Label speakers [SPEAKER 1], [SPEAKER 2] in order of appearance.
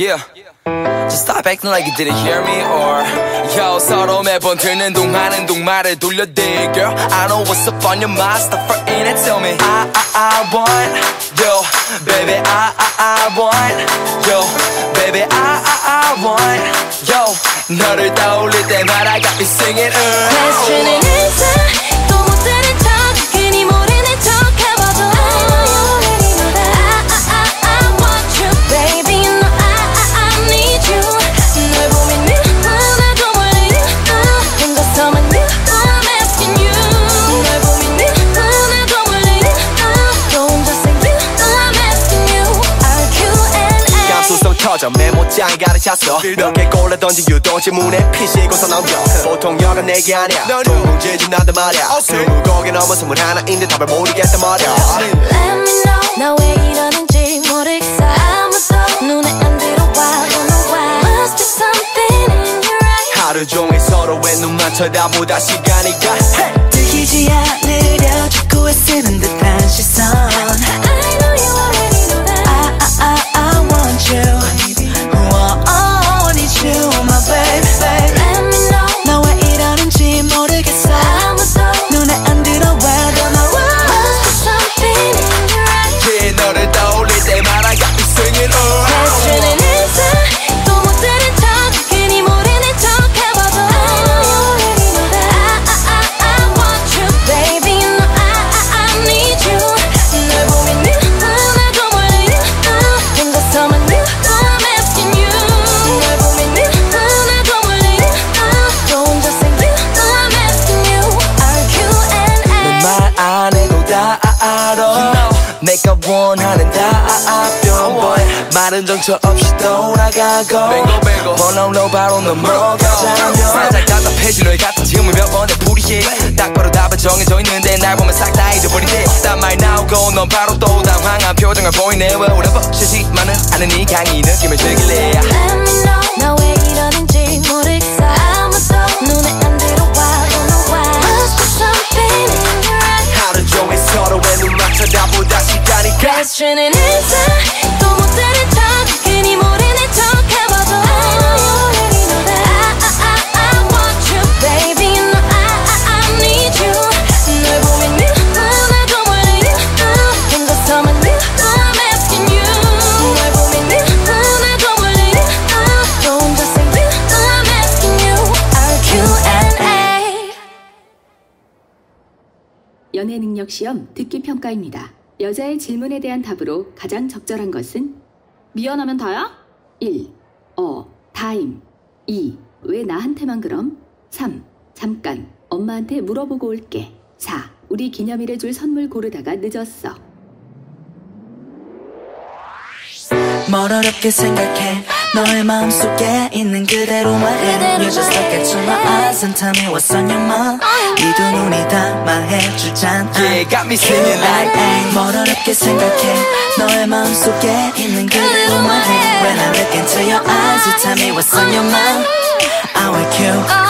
[SPEAKER 1] Yeah. Just stop acting like you didn't hear me or Yo 서로 매번 듣는 동하는 동말을 돌려대 Girl I know what's up on your mind Stop frontin' and tell me I, I, I want Yo baby I, I, I want Yo baby I, I, I want Yo 너를 떠올릴 때마다 got me singing uh.
[SPEAKER 2] Questioning
[SPEAKER 3] 터져. 메모장에 가르쳤어. 몇개 골라 던진 유도지문에 피시고서 넘겨. 보통 여가 내게 아니야. 동공지진 난단 말이야. 스무 곡에 넘어 스물 하나인데 답을 모르겠단 말이야.
[SPEAKER 2] Let me know. 나 왜 이러는지 모르겠어. 아무도 눈에 안 들어와. Don't know why? Must be something in your eyes.
[SPEAKER 3] 하루 종일 서로의 눈만 쳐다보다 시간이 가. Hey!
[SPEAKER 4] 안
[SPEAKER 2] 해도
[SPEAKER 3] 다 알아. 내가 원하는 답변 boy 말은 정처 없이 돌아가고.
[SPEAKER 1] 뱅고, 뱅고.
[SPEAKER 3] 번호로 바로 넘어가자면.
[SPEAKER 1] 살짝 답답해진 너의 같은 질문 몇 번에 풀이해 딱 봐도 답은 정해져 있는데 날 보면 싹 다 잊어버린대. 딴말 나오고 넌 바로 또 당황한 표정을 보이네. Well whatever 쉬지만은 않은 이 강의 느낌을 즐길래
[SPEAKER 3] 시간이 가
[SPEAKER 2] Questioning answer 또못 들은 척 괜히 모르는 척 해봐도 I know you already know that I, I, I, I want you baby you know I, I, I need you 널 보면 누구나도 몰리는 uh, 인도섬은 you I'm asking you 널 누구나도 몰리는 uh, 또 혼자서 you I'm asking you RQNA
[SPEAKER 5] 연애 능력 시험 듣기 평가입니다. 여자의 질문에 대한 답으로 가장 적절한 것은 미안하면 다야? 1. 어, 다임. 2. 왜 나한테만 그럼? 3. 잠깐. 엄마한테 물어보고 올게. 4. 우리 기념일에 줄 선물 고르다가 늦었어.
[SPEAKER 4] 뭘 어렵게 생각해 너의 마음속에 있는 그대로만 해 You just look into my eyes and tell me what's on your mind 이 두 눈이 다 말해주잖아
[SPEAKER 1] Yeah got me singing like
[SPEAKER 4] 뭘 어렵게 생각해 너의 마음속에 있는 그대로만 해 When I look into your eyes you tell me what's on your mind I want you